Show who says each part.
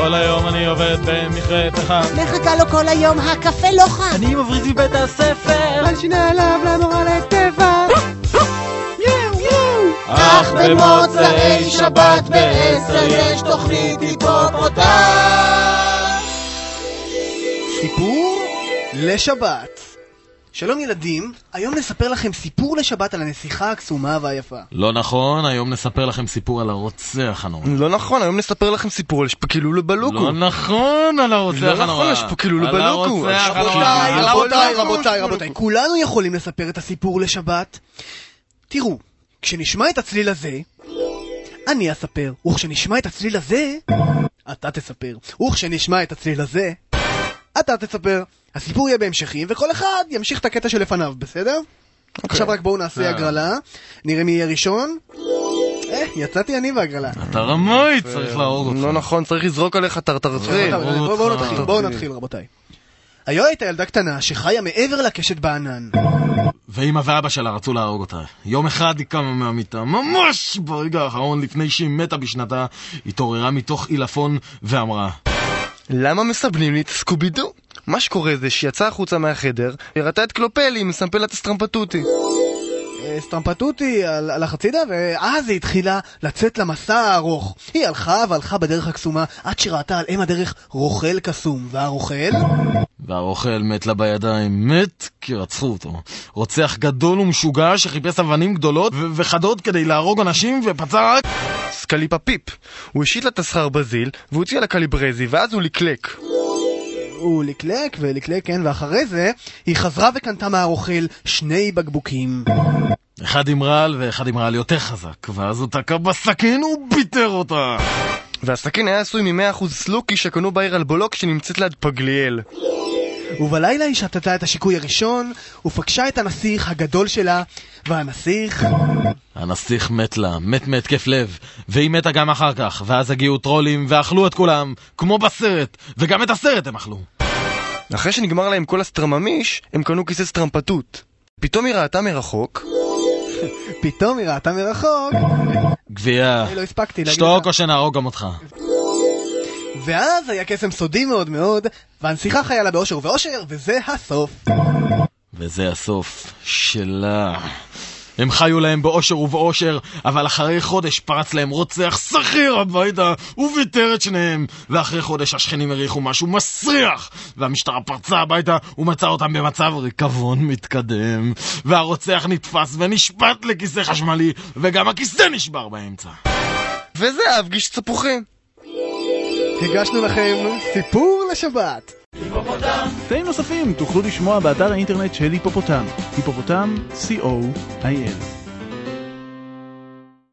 Speaker 1: כל היום אני עובד במכרה פחם.
Speaker 2: מחכה לו כל היום, הקפה לא חם.
Speaker 1: אני מבריז מבית הספר.
Speaker 3: על שיני עליו למורה לטבע.
Speaker 2: אך במוצאי שבת בעשר יש תוכנית היפופוטם.
Speaker 3: סיפור לשבת. שלום ילדים, היום נספר לכם סיפור לשבת על הנסיכה הקסומה והיפה.
Speaker 1: לא נכון, היום נספר לכם סיפור על הרוצח הנורא.
Speaker 4: לא נכון, היום נספר לכם סיפור על שפקילולו בלוקו.
Speaker 1: לא נכון על הרוצח
Speaker 4: לא
Speaker 1: הנורא.
Speaker 4: נכון, על שפקילולו
Speaker 1: על
Speaker 4: בלוקו.
Speaker 1: הרוצח
Speaker 4: על
Speaker 1: הנורא.
Speaker 3: רבותיי,
Speaker 1: על
Speaker 3: רבותיי,
Speaker 1: הרוצח
Speaker 3: רבותיי,
Speaker 4: הנורא.
Speaker 3: רבותיי, כולנו יכולים לספר את הסיפור לשבת. תראו, כשנשמע את הצליל הזה, אני אספר, וכשנשמע את הצליל הזה, אתה תספר, וכשנשמע את הצליל הזה, אתה תספר. הסיפור יהיה בהמשכים, וכל אחד ימשיך את הקטע שלפניו, בסדר? עכשיו רק בואו נעשה
Speaker 1: אה.
Speaker 3: הגרלה, נראה מי יהיה ראשון. אה, יצאתי אני בהגרלה.
Speaker 1: אתה רמאי, צריך להרוג אותך.
Speaker 4: לא נכון, צריך לזרוק עליך טרטרטרים.
Speaker 3: בואו. נתחיל, בואו נתחיל רבותיי. היו הייתה ילדה קטנה שחיה מעבר לקשת בענן.
Speaker 1: ואמא ואבא שלה רצו להרוג אותה. יום אחד היא קמה מהמיטה, ממש ברגע האחרון לפני שהיא מתה בשנתה, התעוררה מתוך עילפון ואמרה
Speaker 4: למה מסבנים לי את סקובידו? מה שקורה זה שהיא יצאה החוצה מהחדר, הראתה את קלופלי עם סמפלת אסטרמפטוטי.
Speaker 3: אה, סטרמפטוטי על- הלך הצידה, ואז היא התחילה לצאת למסע הארוך. היא הלכה והלכה בדרך הקסומה, עד שראתה על אם הדרך רוכל קסום. והרוכל?
Speaker 1: והרוכל מת לה בידיים, מת כי רצחו אותו. רוצח גדול ומשוגע שחיפש אבנים גדולות ו- וחדות כדי להרוג אנשים ופצע רק...
Speaker 4: סקליפה פיפ. הוא השית לה את הסחר בזיל, והוציא לה קליברזי, ואז הוא לקלק.
Speaker 3: הוא לקלק ולקלק, כן, ואחרי זה היא חזרה וקנתה מהרוכל שני בקבוקים.
Speaker 1: אחד עם רעל ואחד עם רעל יותר חזק, ואז הוא תקע בסכין וביטר אותה.
Speaker 4: והסכין היה עשוי מ-100% סלוקי שקנו בעיר אלבולוק שנמצאת ליד פגליאל.
Speaker 3: ובלילה היא שתתה את השיקוי הראשון, ופגשה את הנסיך הגדול שלה, והנסיך...
Speaker 1: הנסיך מת לה, מת מהתקף לב, והיא מתה גם אחר כך, ואז הגיעו טרולים ואכלו את כולם, כמו בסרט, וגם את הסרט הם אכלו.
Speaker 4: אחרי שנגמר להם כל הסטרממיש, הם קנו כיסא סטרמפטוט. פתאום היא ראתה מרחוק,
Speaker 3: פתאום היא ראתה מרחוק,
Speaker 1: גבייה,
Speaker 3: אני לא
Speaker 1: שתוק. או שנהרוג גם אותך.
Speaker 3: ואז היה קסם סודי מאוד מאוד, והנסיכה חיה לה באושר ובאושר, וזה הסוף.
Speaker 1: וזה הסוף שלה. הם חיו להם באושר ובאושר, אבל אחרי חודש פרץ להם רוצח שכיר הביתה וביטר את שניהם. ואחרי חודש השכנים הריחו משהו מסריח, והמשטרה פרצה הביתה ומצאה אותם במצב ריקבון מתקדם. והרוצח נתפס ונשפט לכיסא חשמלי, וגם הכיסא נשבר באמצע.
Speaker 4: וזה אב גיש צפוחים.
Speaker 3: הגשנו לכם סיפור לשבת.
Speaker 5: קטעים נוספים תוכלו לשמוע באתר האינטרנט של היפופוטם, היפופוטם, co.il.